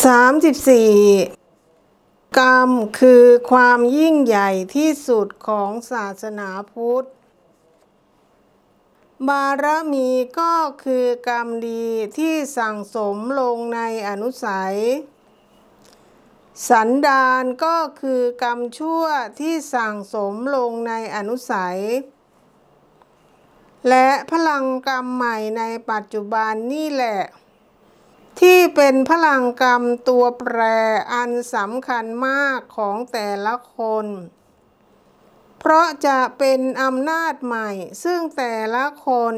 34 กรรมคือความยิ่งใหญ่ที่สุดของศาสนาพุทธ บารมีก็คือกรรมดีที่สั่งสมลงในอนุสัย สันดานก็คือกรรมชั่วที่สั่งสมลงในอนุสัย และพลังกรรมใหม่ในปัจจุบันนี่แหละ ที่เป็นพลังกรรมตัวแปรอันสำคัญมากของแต่ละคน เพราะจะเป็นอำนาจใหม่ซึ่งแต่ละคน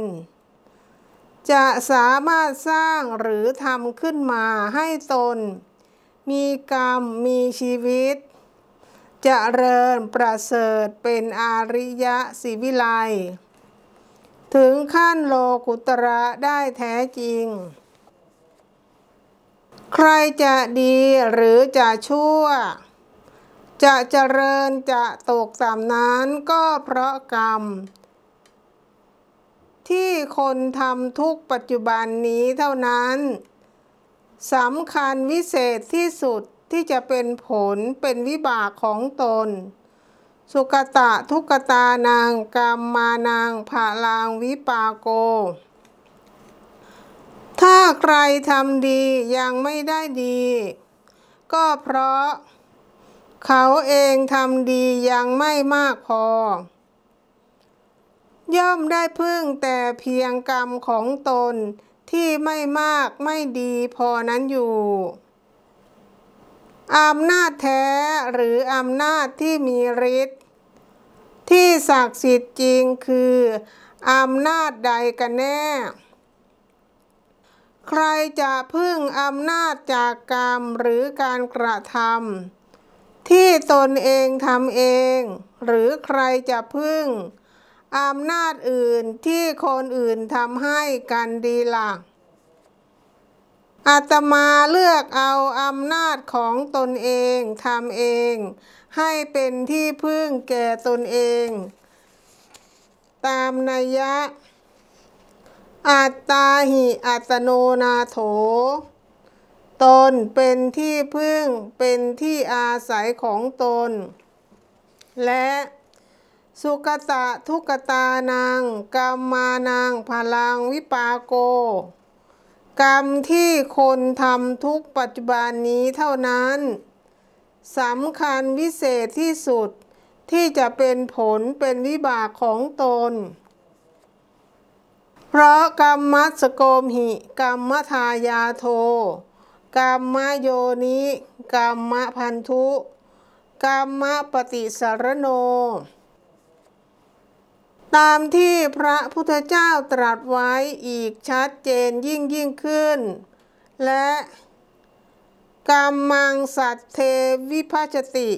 จะสามารถสร้างหรือทำขึ้นมาให้ตน มีกรรมมีชีวิตจเริญประเสริฐเป็นอาริยะสิวิไล ถึงขั้นโลกุตระได้แท้จริง ใครจะดีหรือจะชั่ว จะเจริญจะตกต่ำนั้นก็เพราะกรรม ที่คนทำทุกปัจจุบันนี้เท่านั้นสำคัญวิเศษที่สุดที่จะเป็นผลเป็นวิบากของตน สุกตะทุกตานางกรรมมานางผาลางวิปาโก ใครทำดียังไม่ได้ดี ก็เพราะ เขาเองทำดียังไม่มากพอ ย่อมได้พึ่งแต่เพียงกรรมของตนที่ไม่มากไม่ดีพอนั้นอยู่อำนาจแท้หรืออำนาจที่มีฤทธิ์ที่ศักดิ์สิทธิ์จริงคืออำนาจใดกันแน่ ใครจะพึ่งอำนาจจากกรรมหรือการกระทำที่ตนเองทำเอง หรือใครจะพึ่งอำนาจอื่นที่คนอื่นทำให้กันดีล่ะอาตมาเลือกเอาอำนาจของตนเองทำเอง ให้เป็นที่พึ่งแก่ตนเอง ตามนัยยะ อัตตาหิอัตโนนาโถ ตนเป็นที่พึ่งเป็นที่อาศัยของตน และสุกตะทุกตานางกรรมมานางพลังวิปาโก กรรมที่คนทำทุกปัจจุบันนี้เท่านั้นสำคัญวิเศษที่สุดที่จะเป็นผลเป็นวิบากของตน เพราะกรรมมัสโกมหิกรรมทายาโทกรรมโยนิกรรมพันธุกรรมปฏิสารโน ตามที่พระพุทธเจ้าตรัสไว้อีกชัดเจนยิ่งยิ่งขึ้น และกรรมมังสัตเทวิภัชติ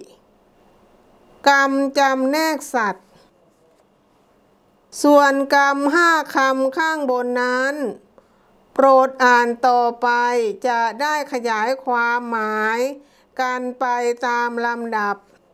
กรรมจำแนกสัตว ส่วนกรรมห้าคำข้างบนนั้น โปรดอ่านต่อไปจะได้ขยายความหมาย กันไปตามลำดับ